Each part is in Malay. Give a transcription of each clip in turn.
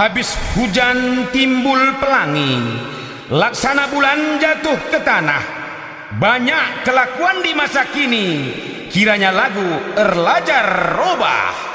Habis hujan timbul pelangi Laksana bulan jatuh ke tanah. Banyak kelakuan di masa kini. Kiranya lagu erlajar robah.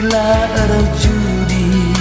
Bila ada judi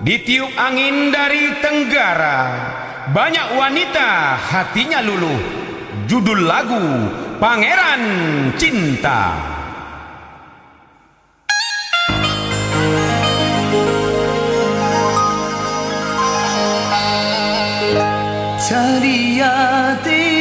Ditiup angin dari tenggara. Banyak wanita hatinya luluh. Judul lagu Pangeran Cinta. Cari hati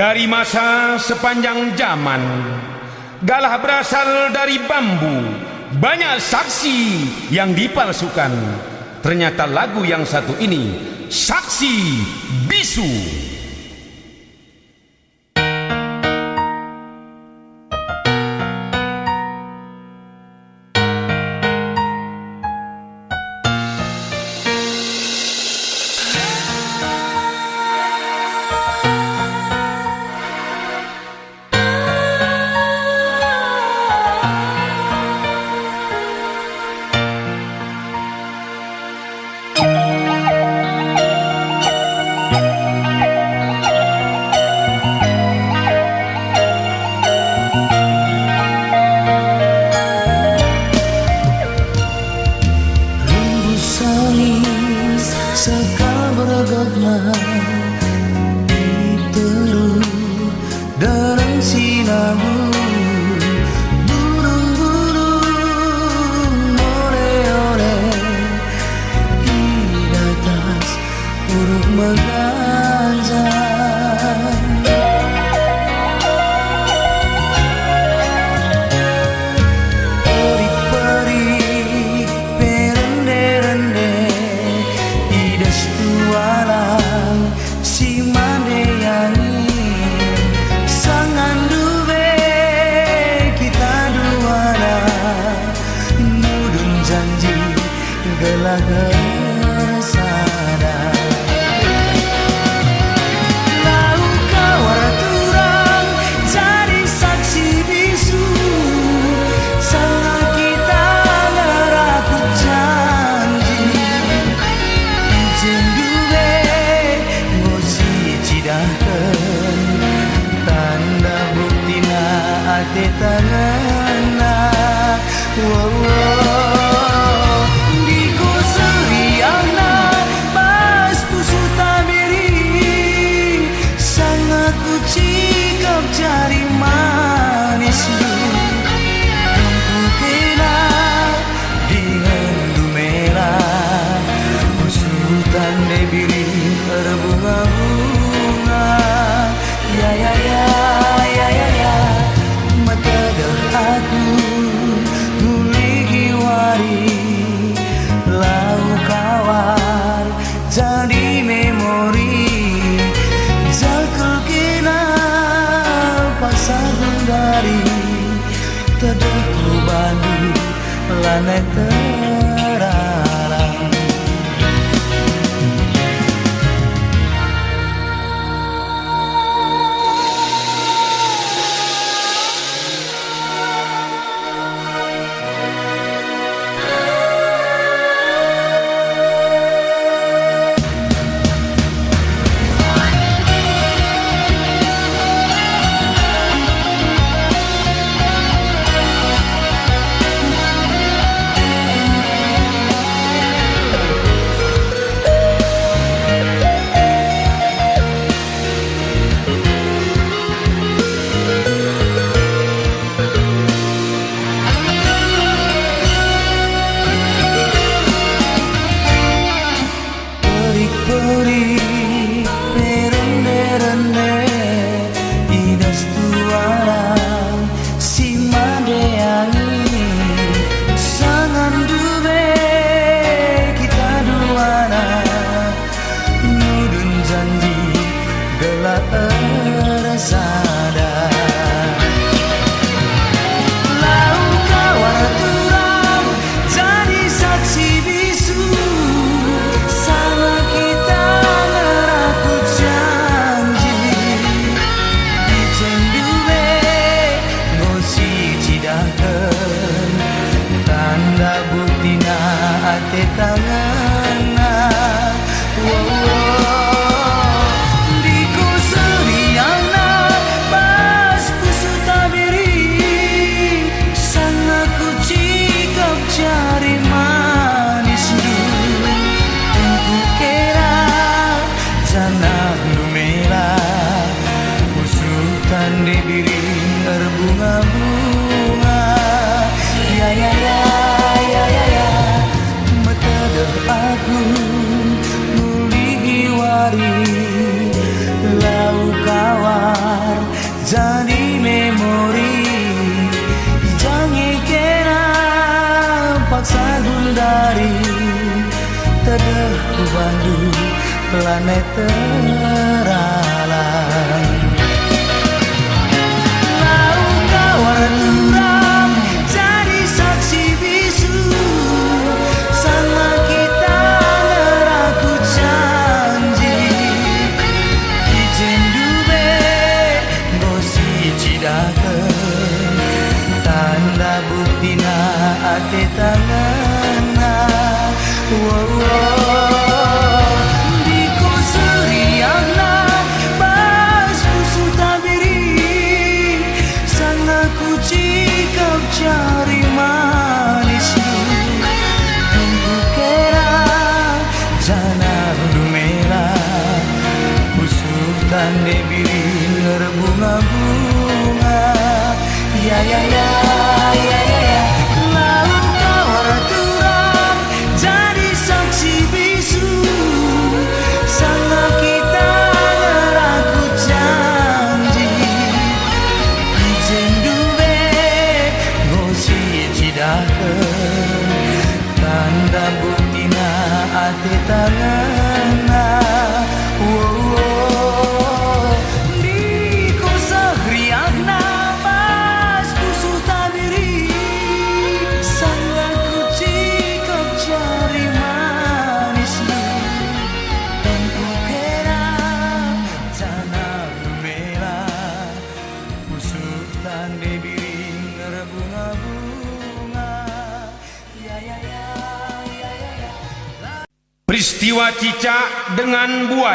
Dari masa sepanjang zaman, galah berasal dari bambu. Banyak saksi yang dipalsukan. Ternyata lagu yang satu ini, Saksi Bisu.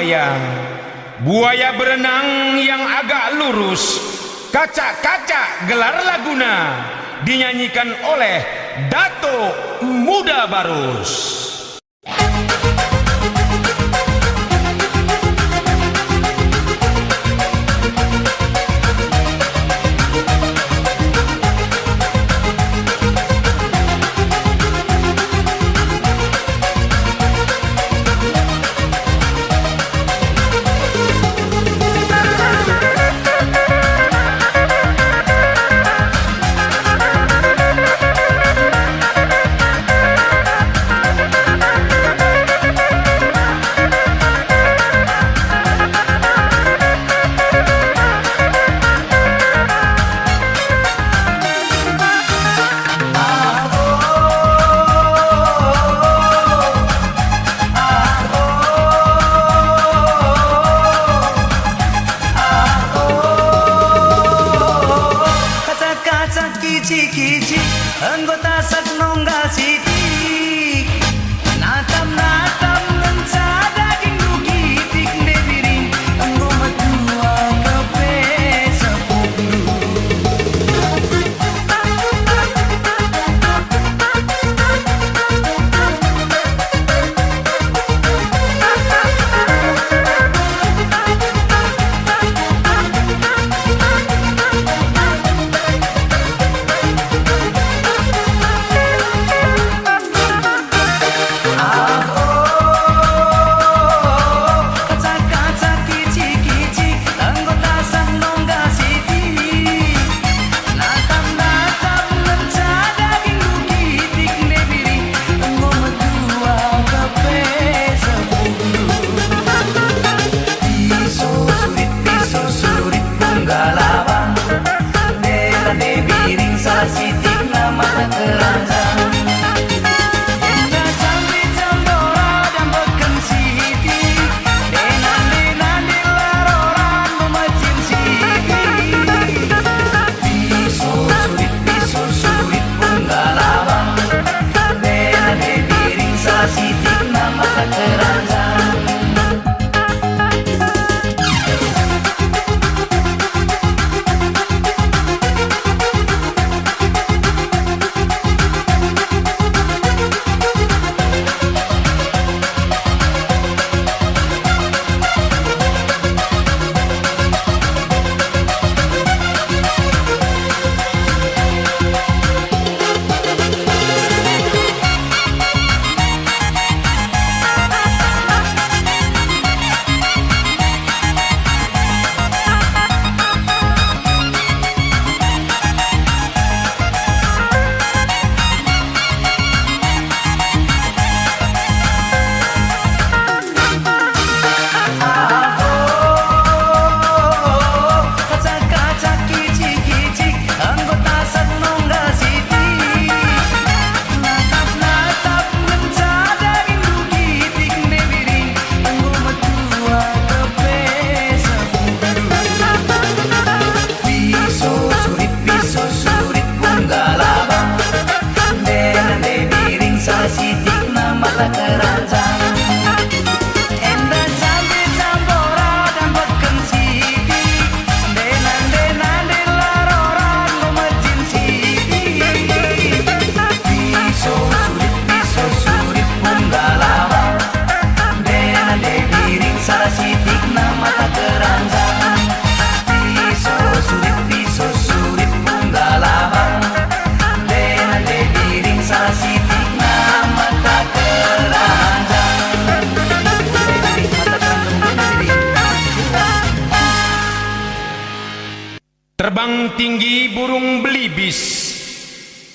buaya. Buaya berenang yang agak lurus. Kaca-kaca gelar laguna. Dinyanyikan oleh Dato Muda Barus Muda Barus.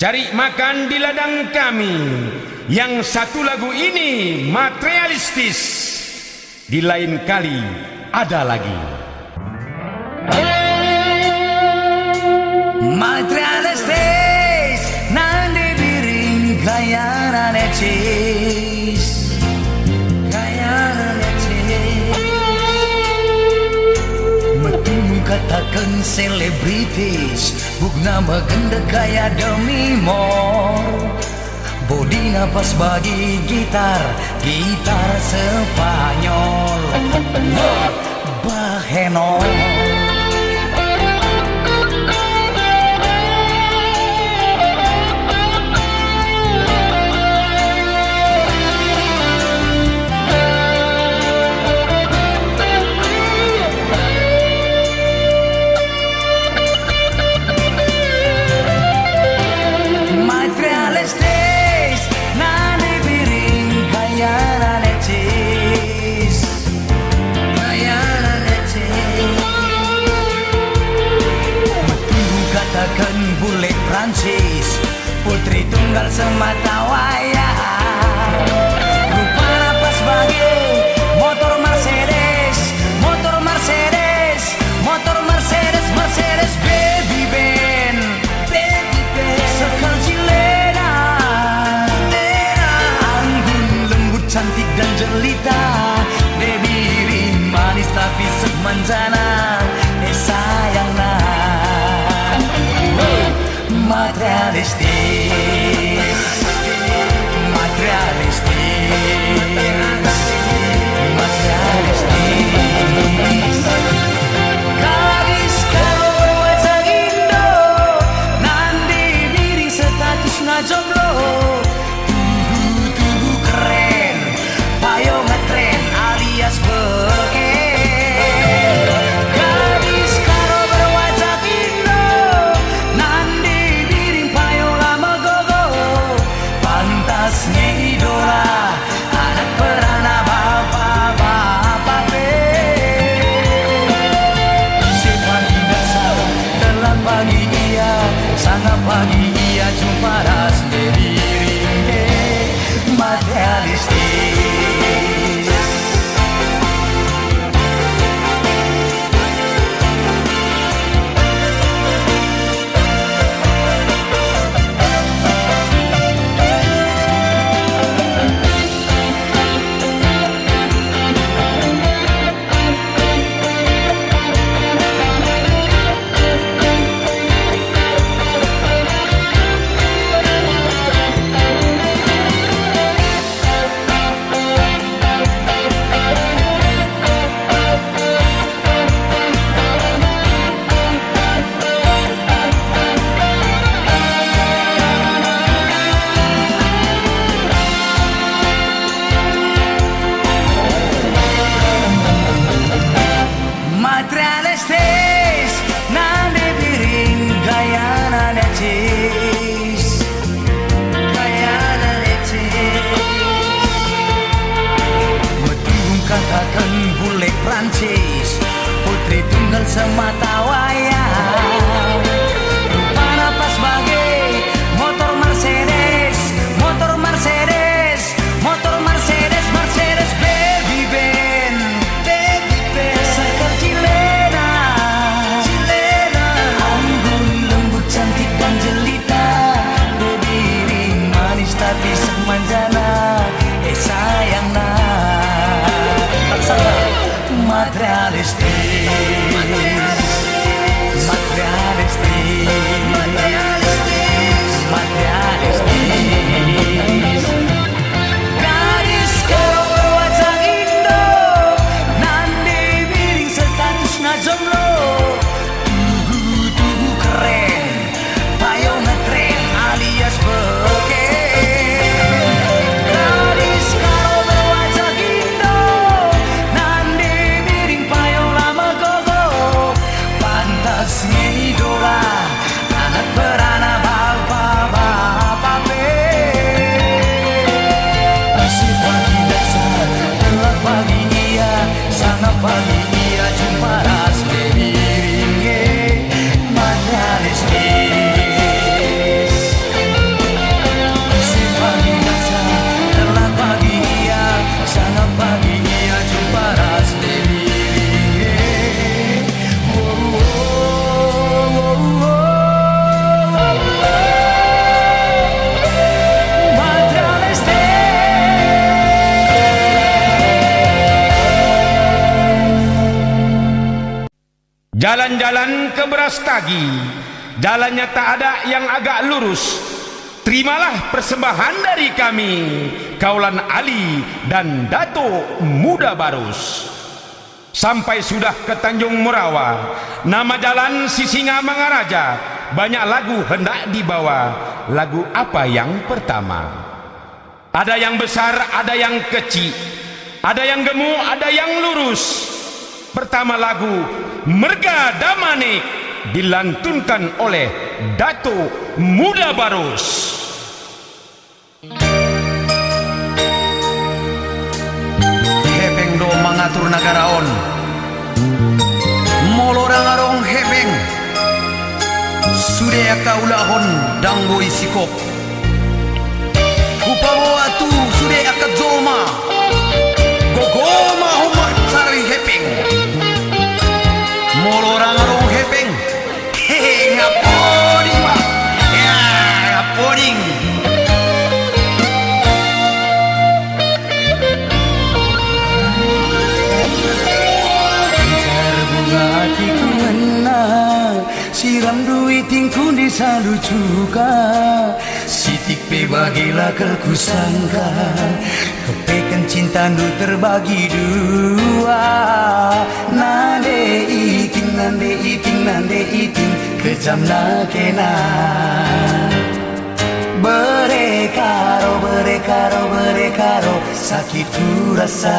cari makan di ladang kami. Yang satu lagu ini materialistis. Di lain kali ada lagi. Materialistis nanti diring kaya Katakan selebritis. Facebook nama maganda kaya demi mor Bodi nafas bagi gitar, gitar Spanyol Bahenol Berastagi Jalannya tak ada yang agak lurus. Terimalah persembahan dari kami Kaulan Ali dan Dato Muda Barus. Sampai sudah ke Tanjung Murawa Nama jalan Sisinga Mangaraja Banyak lagu hendak dibawa. Lagu apa yang pertama? Ada yang besar, ada yang kecil. Ada yang gemuk, ada yang lurus. Pertama lagu Merga Damanik Dilantunkan oleh Dato Muda Barus. Hepeng do mengatur negara on Molorang arong hepeng Sudah kaulahon danggo isikop Kupawo atu sudah akat zoma salu juga. Sitik pe bagilah kelku sangka Kepekan cinta nu terbagi dua. Nande iting, nande iting, nande iting Kejam nak kena. Berekaro, berekaro, berekaro Sakit ku rasa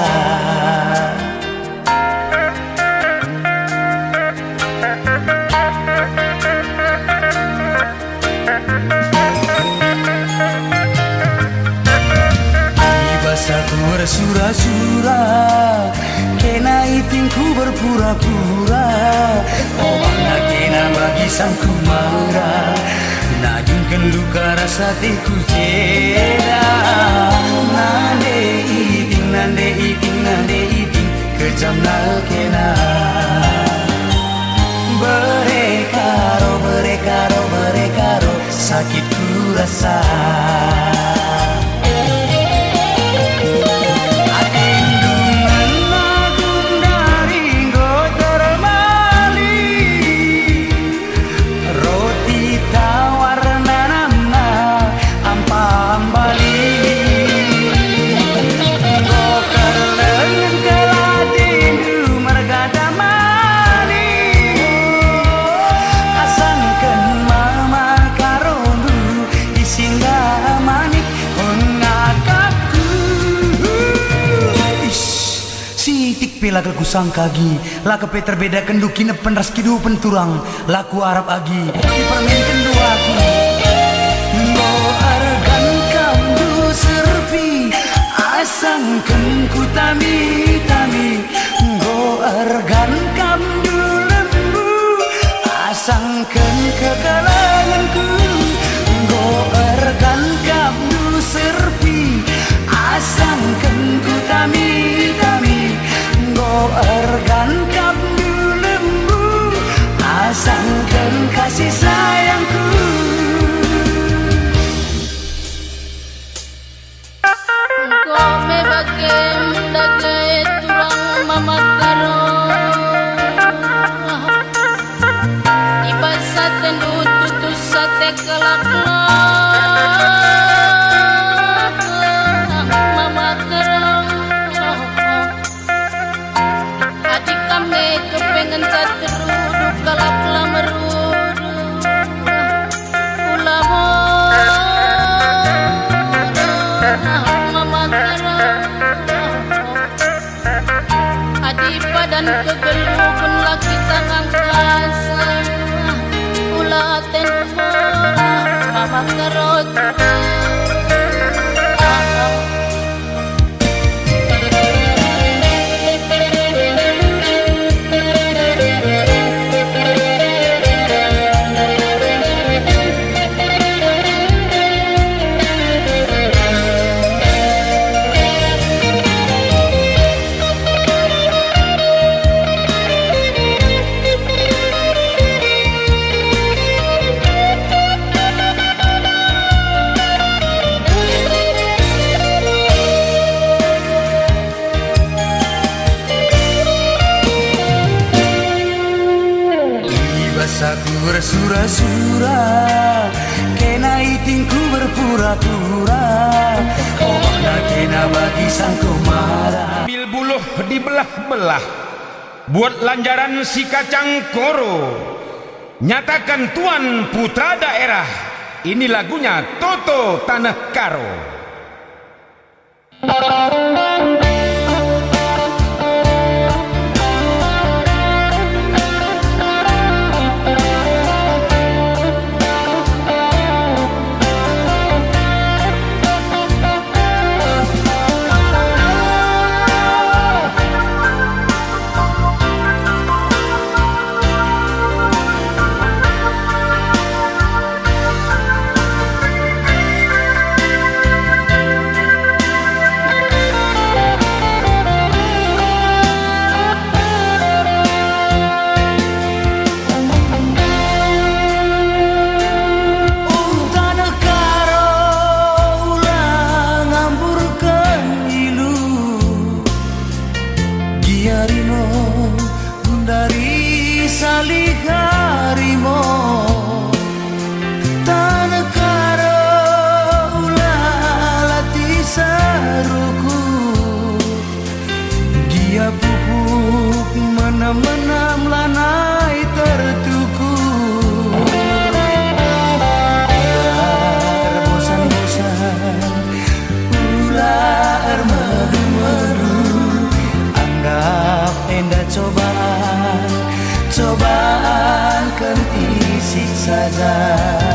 bersura-sura Kena itingku berpura-pura Oh bangga kena bagi sangku marah Najungkan luka rasa tiku jeda Nande iting, nande iting, nande iting Kejam nak kena Berekaro, berekaro, berekaro Sakit ku rasa kusang kagi Laka pe terbeda kendu kina penras kidu penturang Laku Arab agi Di permen kendu aku Ngo argan kamdu serpi Asang ku tami tami Ngo argan kamdu lembu Asang kekalanganku Ngo argan kamdu serpi Asang ku tami tami Ngo argan kamdu lembu Asang kasih sayangku. Kau me sang kumara Ambil buluh di belah-belah Buat lanjaran si kacang koro. Nyatakan tuan putra daerah. Ini lagunya Toto Tanah Karo. Thank you. 才在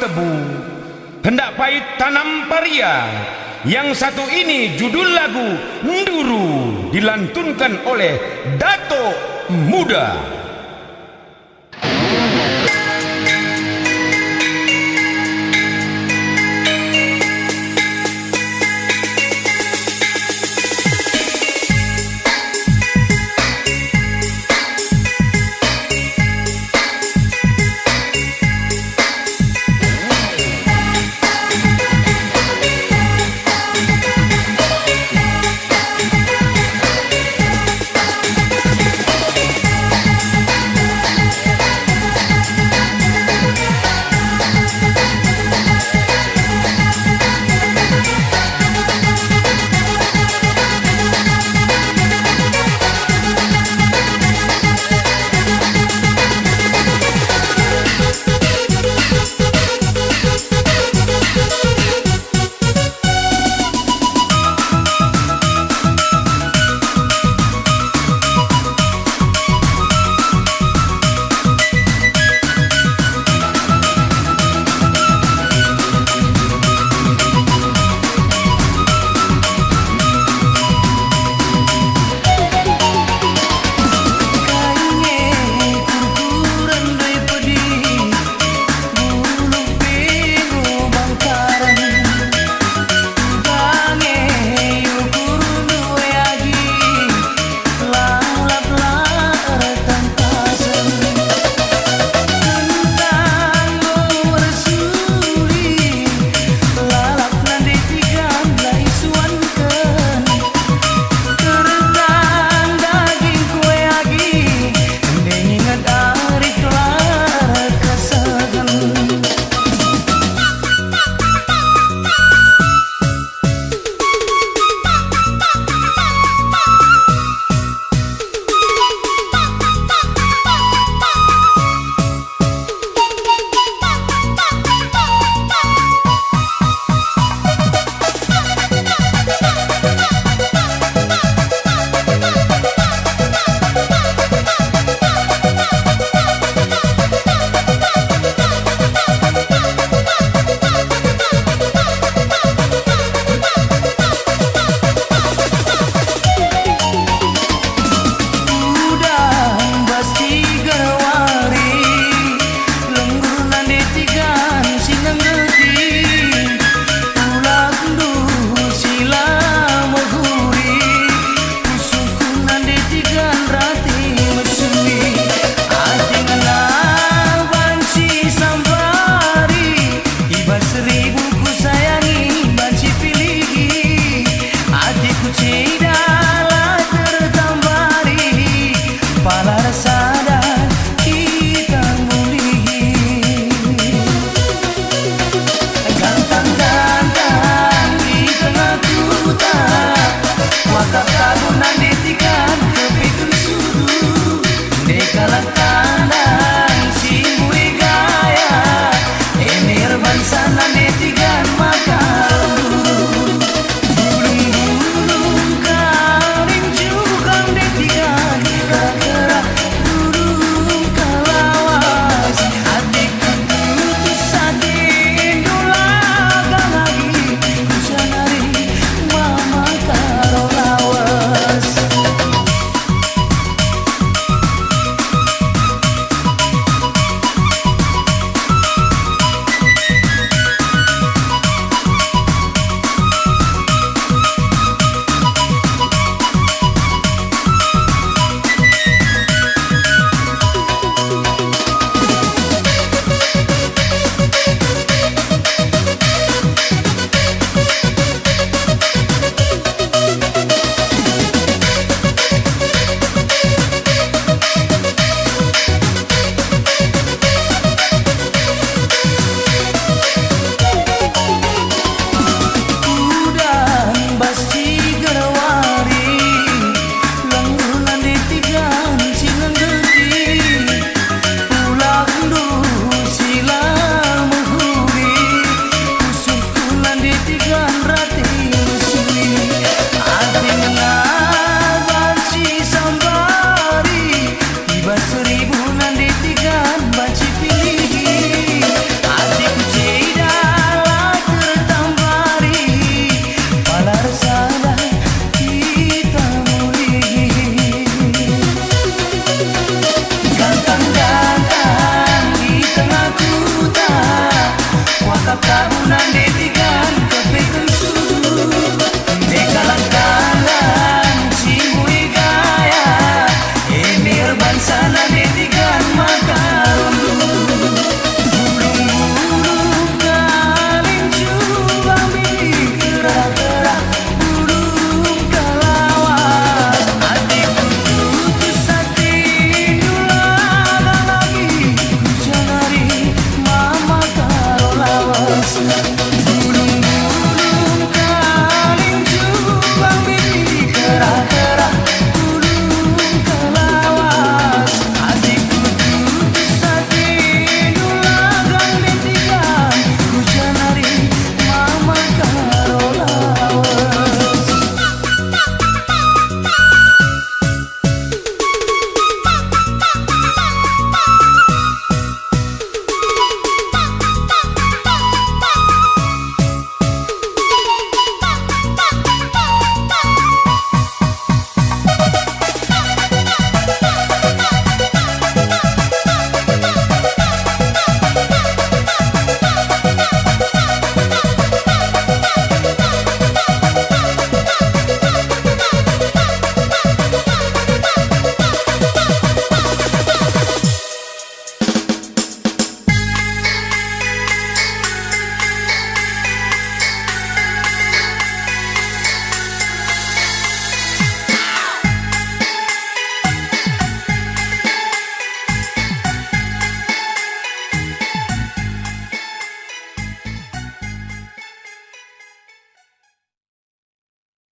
tebu. Hendak pahit tanam paria. Yang satu ini judul lagu Nduru Dilantunkan oleh Dato' Muda. Muda